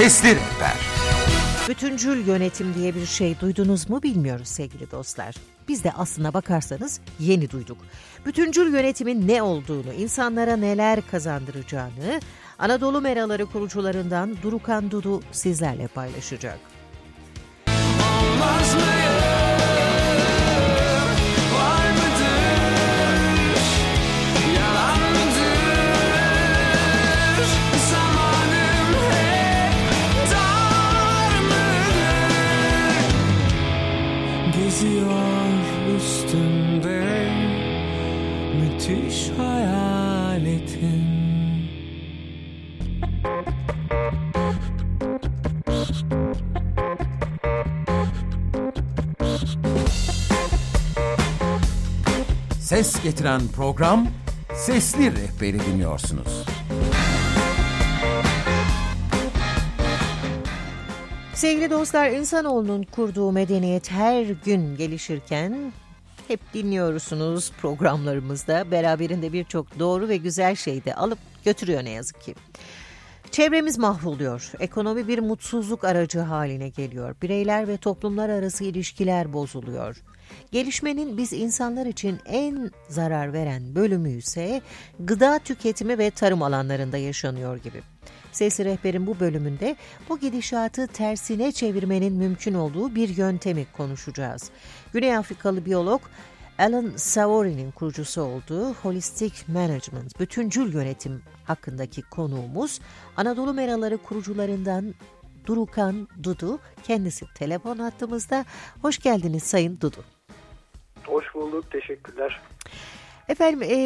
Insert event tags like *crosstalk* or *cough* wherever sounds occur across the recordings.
Sesli Rehber Bütüncül yönetim diye bir şey duydunuz mu bilmiyoruz sevgili dostlar. Biz de aslına bakarsanız yeni duyduk. Bütüncül yönetimin ne olduğunu, insanlara neler kazandıracağını Anadolu Meraları kurucularından Durukan Dudu sizlerle paylaşacak. Ses getiren program Sesli Rehberi dinliyorsunuz. Sevgili dostlar, insanoğlunun kurduğu medeniyet her gün gelişirken hep dinliyorsunuz programlarımızda. Beraberinde birçok doğru ve güzel şey de alıp götürüyor ne yazık ki. Çevremiz mahvoluyor. Ekonomi bir mutsuzluk aracı haline geliyor. Bireyler ve toplumlar arası ilişkiler bozuluyor. Gelişmenin biz insanlar için en zarar veren bölümü ise gıda tüketimi ve tarım alanlarında yaşanıyor gibi. Sesli Rehber'in bu bölümünde bu gidişatı tersine çevirmenin mümkün olduğu bir yöntemi konuşacağız. Güney Afrikalı biyolog Alan Savory'nin kurucusu olduğu Holistic Management, bütüncül yönetim hakkındaki konuğumuz Anadolu Meraları kurucularından Durukan Dudu. Kendisi telefon hattımızda. Hoş geldiniz Sayın Dudu. Hoş bulduk, teşekkürler. Efendim, e,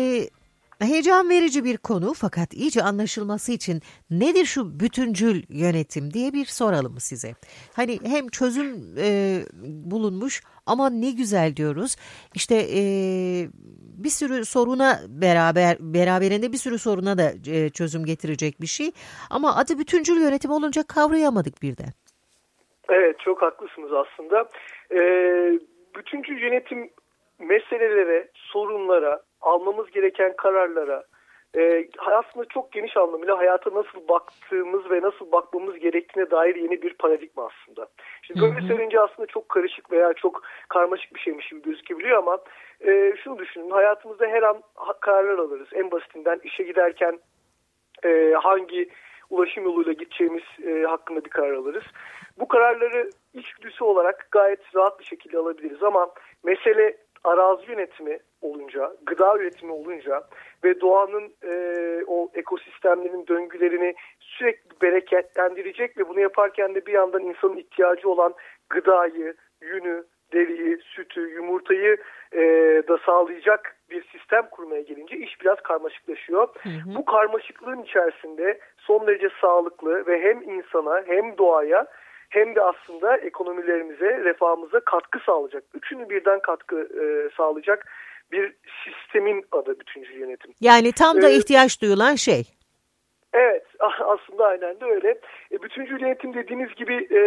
heyecan verici bir konu fakat iyice anlaşılması için nedir şu bütüncül yönetim diye bir soralım size. Hani hem çözüm e, bulunmuş ama ne güzel diyoruz. İşte e, bir sürü soruna beraber beraberinde bir sürü soruna da e, çözüm getirecek bir şey. Ama adı bütüncül yönetim olunca kavrayamadık birden. Evet çok haklısınız aslında. Ee, bütüncül yönetim meselelere, sorunlara, almamız gereken kararlara, e, aslında çok geniş anlamıyla hayata nasıl baktığımız ve nasıl bakmamız gerektiğine dair yeni bir paradigma aslında. Şimdi böyle söyleyince aslında çok karışık veya çok karmaşık bir şeymiş gibi gözükebiliyor ama e, şunu düşünün hayatımızda her an kararlar alırız. En basitinden işe giderken e, hangi ulaşım yoluyla gideceğimiz e, hakkında bir karar alırız. Bu kararları içgüdüsü olarak gayet rahat bir şekilde alabiliriz ama mesele arazi yönetimi olunca, gıda üretimi olunca ve doğanın e, o ekosistemlerin döngülerini sürekli bereketlendirecek ve bunu yaparken de bir yandan insanın ihtiyacı olan gıdayı, yünü, deriyi, sütü, yumurtayı e, da sağlayacak bir sistem kurmaya gelince iş biraz karmaşıklaşıyor. Hı hı. Bu karmaşıklığın içerisinde son derece sağlıklı ve hem insana hem doğaya hem de aslında ekonomilerimize, refahımıza katkı sağlayacak. Üçünü birden katkı e, sağlayacak bir sistemin adı bütüncül yönetim. Yani tam da ee, ihtiyaç duyulan şey. Evet aslında aynen de öyle. E, bütüncül yönetim dediğiniz gibi e,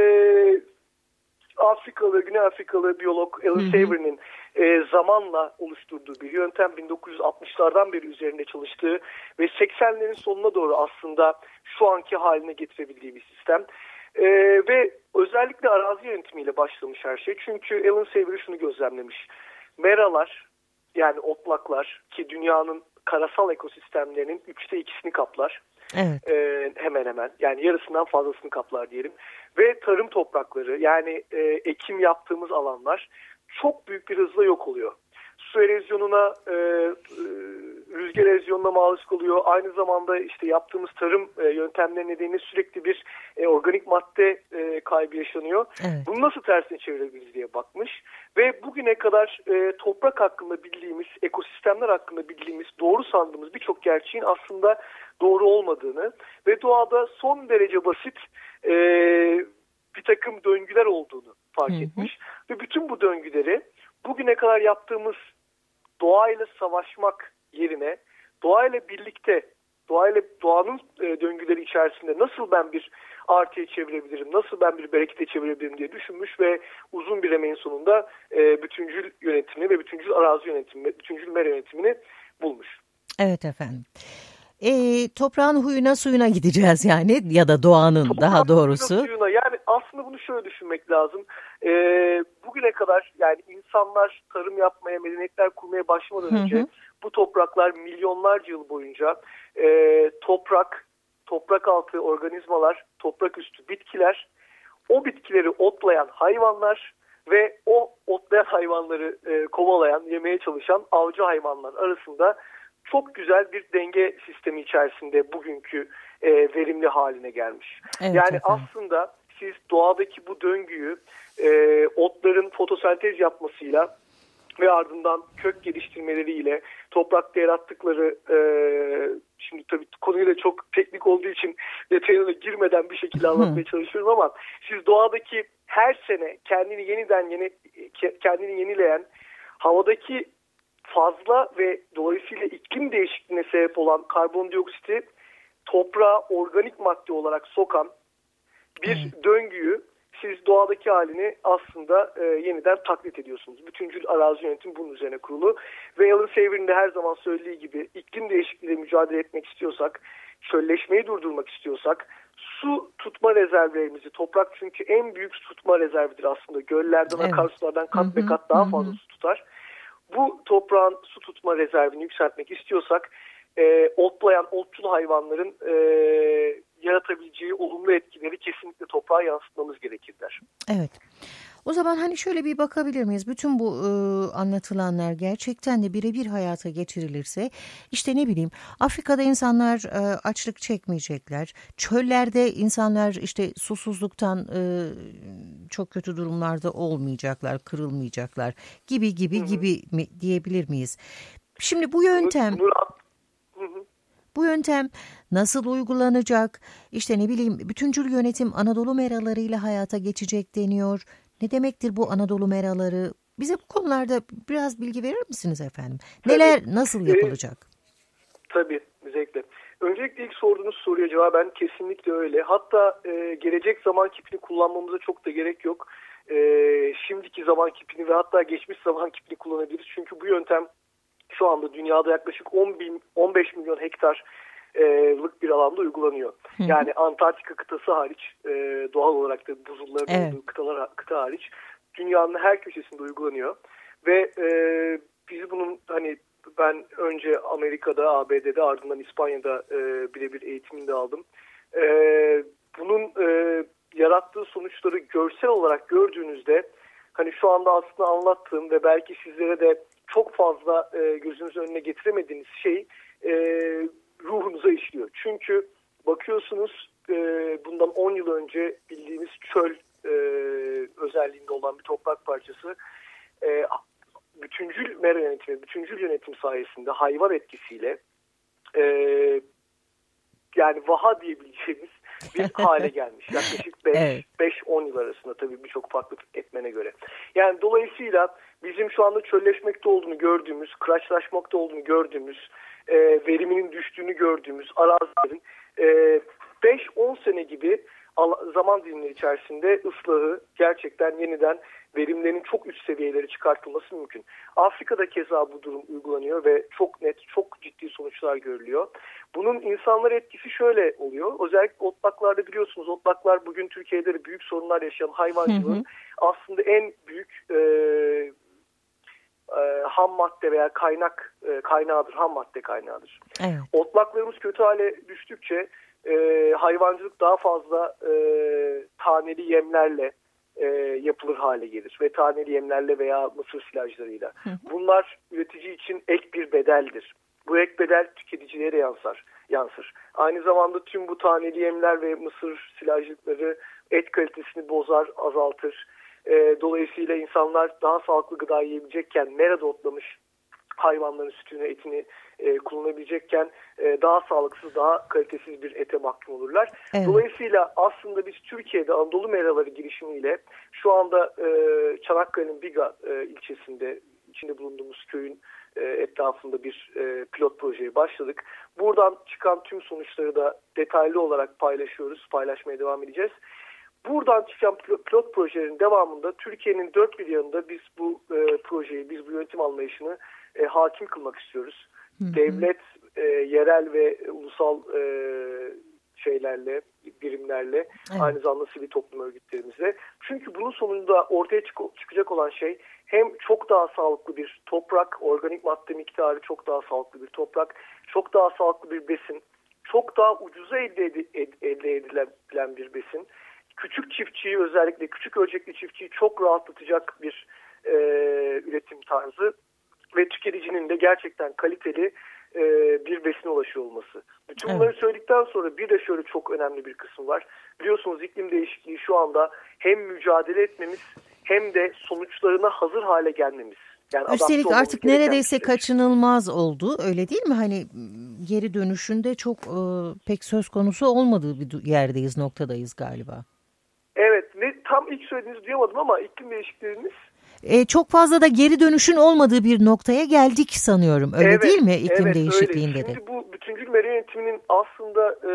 Afrikalı, Güney Afrikalı biyolog Alan Savory'nin e, zamanla oluşturduğu bir yöntem 1960'lardan beri üzerinde çalıştığı ve 80'lerin sonuna doğru aslında şu anki haline getirebildiği bir sistem. E, ve özellikle arazi yönetimiyle başlamış her şey. Çünkü Alan Savory şunu gözlemlemiş. Meralar yani otlaklar ki dünyanın karasal ekosistemlerinin üçte ikisini kaplar. Evet. E, hemen hemen yani yarısından fazlasını kaplar diyelim. Ve tarım toprakları yani e, ekim yaptığımız alanlar çok büyük bir hızla yok oluyor su erozyonuna, e, e, rüzgar erozyonuna maruz kalıyor. Aynı zamanda işte yaptığımız tarım e, yöntemleri nedeniyle sürekli bir e, organik madde e, kaybı yaşanıyor. Evet. Bunu nasıl tersine çevirebiliriz diye bakmış. Ve bugüne kadar e, toprak hakkında bildiğimiz, ekosistemler hakkında bildiğimiz, doğru sandığımız birçok gerçeğin aslında doğru olmadığını ve doğada son derece basit e, bir takım döngüler olduğunu fark hı hı. etmiş. Ve bütün bu döngüleri bugüne kadar yaptığımız doğayla savaşmak yerine doğayla birlikte doğayla doğanın e, döngüleri içerisinde nasıl ben bir artıya çevirebilirim, nasıl ben bir berekete çevirebilirim diye düşünmüş ve uzun bir emeğin sonunda e, bütüncül yönetimi ve bütüncül arazi yönetimi, bütüncül mer yönetimini bulmuş. Evet efendim. E, toprağın huyuna suyuna gideceğiz yani ya da doğanın Toprağın daha doğrusu. suyuna, suyuna. Yani aslında bunu şöyle düşünmek lazım. E, bugüne kadar yani insanlar tarım yapmaya, medeniyetler kurmaya başlamadan Hı hı. önce bu topraklar milyonlarca yıl boyunca e, toprak, toprak altı organizmalar, toprak üstü bitkiler, o bitkileri otlayan hayvanlar ve o otlayan hayvanları e, kovalayan, yemeye çalışan avcı hayvanlar arasında çok güzel bir denge sistemi içerisinde bugünkü e, verimli haline gelmiş. Evet yani efendim. aslında siz doğadaki bu döngüyü e, otların fotosentez yapmasıyla ve ardından kök geliştirmeleriyle toprakta yarattıkları e, şimdi tabii konuyu da çok teknik olduğu için detayına girmeden bir şekilde anlatmaya çalışıyorum ama siz doğadaki her sene kendini yeniden yeni kendini yenileyen havadaki fazla ve dolayısıyla iklim değişikliğine sebep olan karbondioksiti toprağa organik madde olarak sokan bir döngüyü siz doğadaki halini aslında e, yeniden taklit ediyorsunuz. Bütüncül arazi yönetim bunun üzerine kurulu. Ve Alan Saver'in de her zaman söylediği gibi iklim değişikliğiyle mücadele etmek istiyorsak, çölleşmeyi durdurmak istiyorsak, su tutma rezervlerimizi, toprak çünkü en büyük su tutma rezervidir aslında. Göllerden, Evet. akarsulardan kat Hı ve hı, kat daha hı fazla su tutar. Bu toprağın su tutma rezervini yükseltmek istiyorsak, e, otlayan, otçul hayvanların e, yaratabileceği olumlu etkileri kesinlikle toprağa yansıtmamız gerekir der. Evet. O zaman hani şöyle bir bakabilir miyiz? Bütün bu e, anlatılanlar gerçekten de birebir hayata geçirilirse işte ne bileyim Afrika'da insanlar e, açlık çekmeyecekler. Çöllerde insanlar işte susuzluktan e, çok kötü durumlarda olmayacaklar, kırılmayacaklar gibi gibi gibi mi, diyebilir miyiz? Şimdi bu yöntem Hı hı. bu yöntem nasıl uygulanacak? İşte ne bileyim bütüncül yönetim Anadolu meralarıyla hayata geçecek deniyor. Ne demektir bu Anadolu meraları? Bize bu konularda biraz bilgi verir misiniz efendim? Neler nasıl yapılacak? Tabii zevkle. Öncelikle ilk sorduğunuz soruya cevaben kesinlikle öyle. Hatta e, gelecek zaman kipini kullanmamıza çok da gerek yok. E, şimdiki zaman kipini ve hatta geçmiş zaman kipini kullanabiliriz. Çünkü bu yöntem şu anda dünyada yaklaşık 10 bin, 15 milyon hektar e, lık bir alanda uygulanıyor. Hı. Yani Antarktika kıtası hariç e, doğal olarak da buzulların Evet. olduğu kıtalar, kıta hariç dünyanın her köşesinde uygulanıyor. Ve e, biz bunun hani ben önce Amerika'da, ABD'de ardından İspanya'da e, birebir eğitimini de aldım. E, bunun e, yarattığı sonuçları görsel olarak gördüğünüzde hani şu anda aslında anlattığım ve belki sizlere de çok fazla e, gözünüzün önüne getiremediğiniz şey e, bakıyorsunuz e, bundan 10 yıl önce bildiğimiz çöl e, özelliğinde olan bir toprak parçası e, bütüncül mera yönetimi, bütüncül yönetim sayesinde hayvan etkisiyle e, yani vaha diyebileceğimiz bir *laughs* hale gelmiş. Yaklaşık 5-10 Evet. yıl arasında tabii birçok farklı etmene göre. Yani dolayısıyla bizim şu anda çölleşmekte olduğunu gördüğümüz, kıraçlaşmakta olduğunu gördüğümüz, e, veriminin düştüğünü gördüğümüz arazilerin e, 5-10 sene gibi zaman dilimleri içerisinde ıslahı gerçekten yeniden verimlerin çok üst seviyelere çıkartılması mümkün. Afrika'da keza bu durum uygulanıyor ve çok net, çok ciddi sonuçlar görülüyor. Bunun insanlara etkisi şöyle oluyor. Özellikle otlaklarda biliyorsunuz otlaklar bugün Türkiye'de de büyük sorunlar yaşayan hayvancılığın aslında en büyük e, e, ham madde veya kaynak e, kaynağıdır, ham madde kaynağıdır. Evet. Otlaklarımız kötü hale düştükçe e, hayvancılık daha fazla e, taneli yemlerle e, yapılır hale gelir ve taneli yemlerle veya mısır silajlarıyla. Bunlar üretici için ek bir bedeldir. Bu ek bedel tüketicilere de yansır. yansır. Aynı zamanda tüm bu taneli yemler ve mısır silajlıkları et kalitesini bozar, azaltır. E, dolayısıyla insanlar daha sağlıklı gıda yiyebilecekken merada otlamış hayvanların sütünü, etini e, kullanabilecekken e, daha sağlıksız, daha kalitesiz bir ete mahkum olurlar. Evet. Dolayısıyla aslında biz Türkiye'de Anadolu meraları girişimiyle şu anda e, Çanakkale'nin Biga e, ilçesinde içinde bulunduğumuz köyün e, etrafında bir e, pilot projeye başladık. Buradan çıkan tüm sonuçları da detaylı olarak paylaşıyoruz, paylaşmaya devam edeceğiz. Buradan çıkan pil- pilot projelerin devamında Türkiye'nin dört bir yanında biz bu e, projeyi, biz bu yönetim anlayışını e, hakim kılmak istiyoruz. Devlet e, yerel ve ulusal e, şeylerle, birimlerle, evet. aynı zamanda sivil toplum örgütlerimizle. Çünkü bunun sonunda ortaya çık çıkacak olan şey hem çok daha sağlıklı bir toprak, organik madde miktarı çok daha sağlıklı bir toprak, çok daha sağlıklı bir besin, çok daha ucuza elde, ed elde edilebilen bir besin. Küçük çiftçiyi özellikle küçük ölçekli çiftçiyi çok rahatlatacak bir e, üretim tarzı ve tüketicinin de gerçekten kaliteli e, bir besine ulaşıyor olması. Bütün bunları evet. söyledikten sonra bir de şöyle çok önemli bir kısım var. Biliyorsunuz iklim değişikliği şu anda hem mücadele etmemiz hem de sonuçlarına hazır hale gelmemiz. Yani Üstelik artık neredeyse şey. kaçınılmaz oldu öyle değil mi? Hani geri dönüşünde çok e, pek söz konusu olmadığı bir yerdeyiz noktadayız galiba. Evet ne, tam ilk söylediğinizi duyamadım ama iklim değişikliğiniz e, çok fazla da geri dönüşün olmadığı bir noktaya geldik sanıyorum. Öyle evet, değil mi iklim evet, değişikliğinde öyle. de? Şimdi bu bütüncül meri yönetiminin aslında e,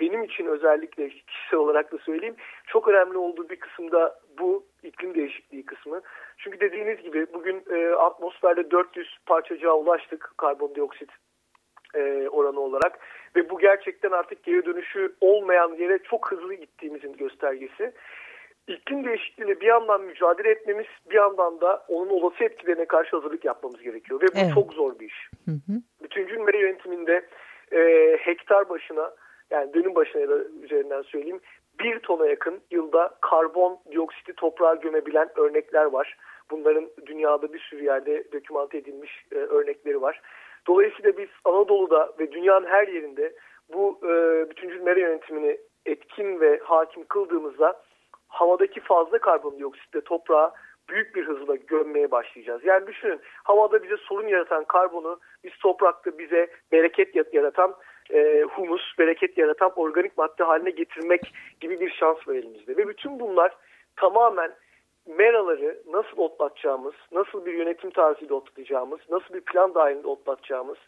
benim için özellikle kişisel olarak da söyleyeyim çok önemli olduğu bir kısımda bu iklim değişikliği kısmı. Çünkü dediğiniz gibi bugün e, atmosferde 400 parçacığa ulaştık karbondioksit e, oranı olarak ve bu gerçekten artık geri dönüşü olmayan yere çok hızlı gittiğimizin göstergesi iklim değişikliğiyle bir yandan mücadele etmemiz bir yandan da onun olası etkilerine karşı hazırlık yapmamız gerekiyor. Ve bu evet. çok zor bir iş. Hı hı. Bütüncül meri yönetiminde e, hektar başına yani dönüm başına ya da üzerinden söyleyeyim bir tona yakın yılda karbon dioksiti toprağa gömebilen örnekler var. Bunların dünyada bir sürü yerde dokümante edilmiş e, örnekleri var. Dolayısıyla biz Anadolu'da ve dünyanın her yerinde bu e, bütüncül meri yönetimini etkin ve hakim kıldığımızda havadaki fazla karbondioksitle toprağa büyük bir hızla gömmeye başlayacağız. Yani düşünün havada bize sorun yaratan karbonu biz toprakta bize bereket yaratan e, humus, bereket yaratan organik madde haline getirmek gibi bir şans var elimizde. Ve bütün bunlar tamamen meraları nasıl otlatacağımız, nasıl bir yönetim tarzıyla otlatacağımız, nasıl bir plan dahilinde otlatacağımız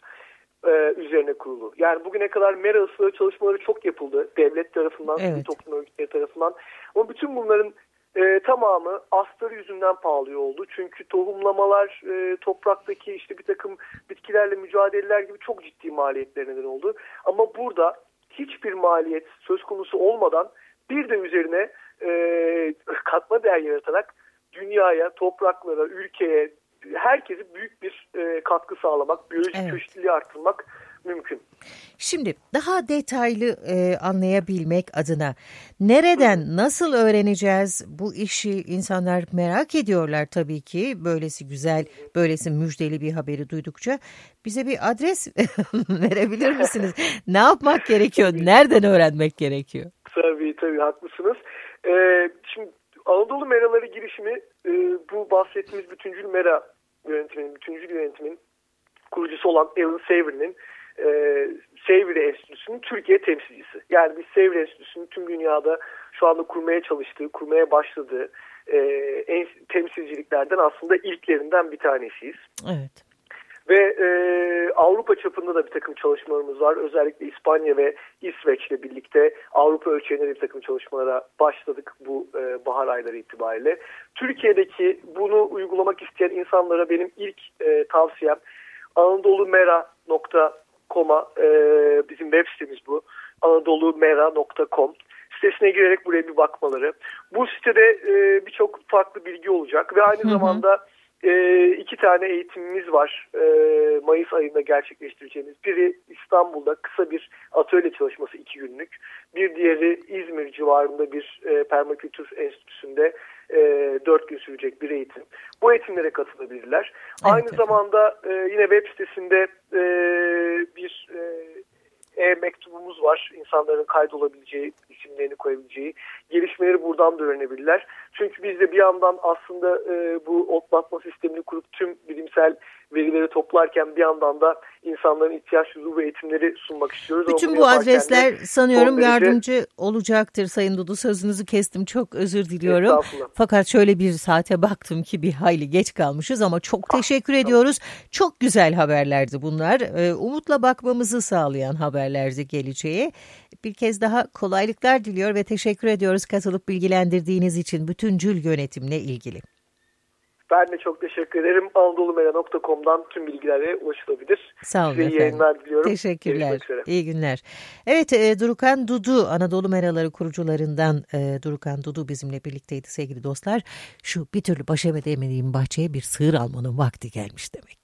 e, üzerine kurulu. Yani bugüne kadar mera ıslığı çalışmaları çok yapıldı. Devlet tarafından, evet. toplum örgütleri tarafından. Ama bütün bunların e, tamamı astarı yüzünden pahalı oldu. Çünkü tohumlamalar, e, topraktaki işte bir takım bitkilerle mücadeleler gibi çok ciddi maliyetler neden oldu. Ama burada hiçbir maliyet söz konusu olmadan bir de üzerine e, katma değer yaratarak dünyaya, topraklara, ülkeye, herkese büyük bir e, katkı sağlamak, biyolojik evet. çeşitliliği arttırmak mümkün. Şimdi daha detaylı e, anlayabilmek adına nereden nasıl öğreneceğiz bu işi insanlar merak ediyorlar tabii ki böylesi güzel böylesi müjdeli bir haberi duydukça bize bir adres *laughs* verebilir misiniz? ne yapmak gerekiyor? Nereden öğrenmek gerekiyor? Tabii tabii haklısınız. Ee, şimdi Anadolu Meraları girişimi e, bu bahsettiğimiz bütüncül mera yönetimin, bütüncül yönetimin kurucusu olan Alan Savory'nin e, Savory Enstitüsü'nün Türkiye temsilcisi. Yani biz Savory Enstitüsü'nün tüm dünyada şu anda kurmaya çalıştığı, kurmaya başladığı e, en, temsilciliklerden aslında ilklerinden bir tanesiyiz. Evet. Ve e, Avrupa çapında da bir takım çalışmalarımız var. Özellikle İspanya ve İsveç'le birlikte Avrupa ölçeğinde bir takım çalışmalara başladık bu e, bahar ayları itibariyle. Türkiye'deki bunu uygulamak isteyen insanlara benim ilk e, tavsiyem anadolumera.com'a e, bizim web sitemiz bu. anadolumera.com sitesine girerek buraya bir bakmaları. Bu sitede e, birçok farklı bilgi olacak ve aynı hı hı. zamanda e, iki tane eğitimimiz var e, Mayıs ayında gerçekleştireceğimiz. Biri İstanbul'da kısa bir atölye çalışması iki günlük. Bir diğeri İzmir civarında bir e, permakültür enstitüsünde e, dört gün sürecek bir eğitim. Bu eğitimlere katılabilirler. Evet, Aynı evet. zamanda e, yine web sitesinde e, bir e, e-mektubumuz var. İnsanların kaydolabileceği, isimlerini koyabileceği. Gelişmeleri buradan da öğrenebilirler. Çünkü biz de bir yandan aslında e, bu otlatma sistemini kurup tüm bilimsel verileri toplarken bir yandan da insanların ihtiyaç duyduğu eğitimleri sunmak istiyoruz. Bütün bu adresler sanıyorum yardımcı olacaktır Sayın Dudu. Sözünüzü kestim çok özür diliyorum. Fakat şöyle bir saate baktım ki bir hayli geç kalmışız ama çok ah, teşekkür ah, ediyoruz. Çok güzel haberlerdi bunlar. Ee, umutla bakmamızı sağlayan haberlerdi geleceğe. Bir kez daha kolaylıklar diliyor ve teşekkür ediyoruz katılıp bilgilendirdiğiniz için bütüncül yönetimle ilgili. Ben de çok teşekkür ederim. anadolumera.com'dan tüm bilgilere ulaşılabilir. Sağ olun Size efendim. iyi yayınlar diliyorum. Teşekkürler. İyi günler. Evet e, Durukan Dudu Anadolu Meraları kurucularından e, Durukan Dudu bizimle birlikteydi sevgili dostlar. Şu bir türlü baş edemediğim bahçeye bir sığır almanın vakti gelmiş demek.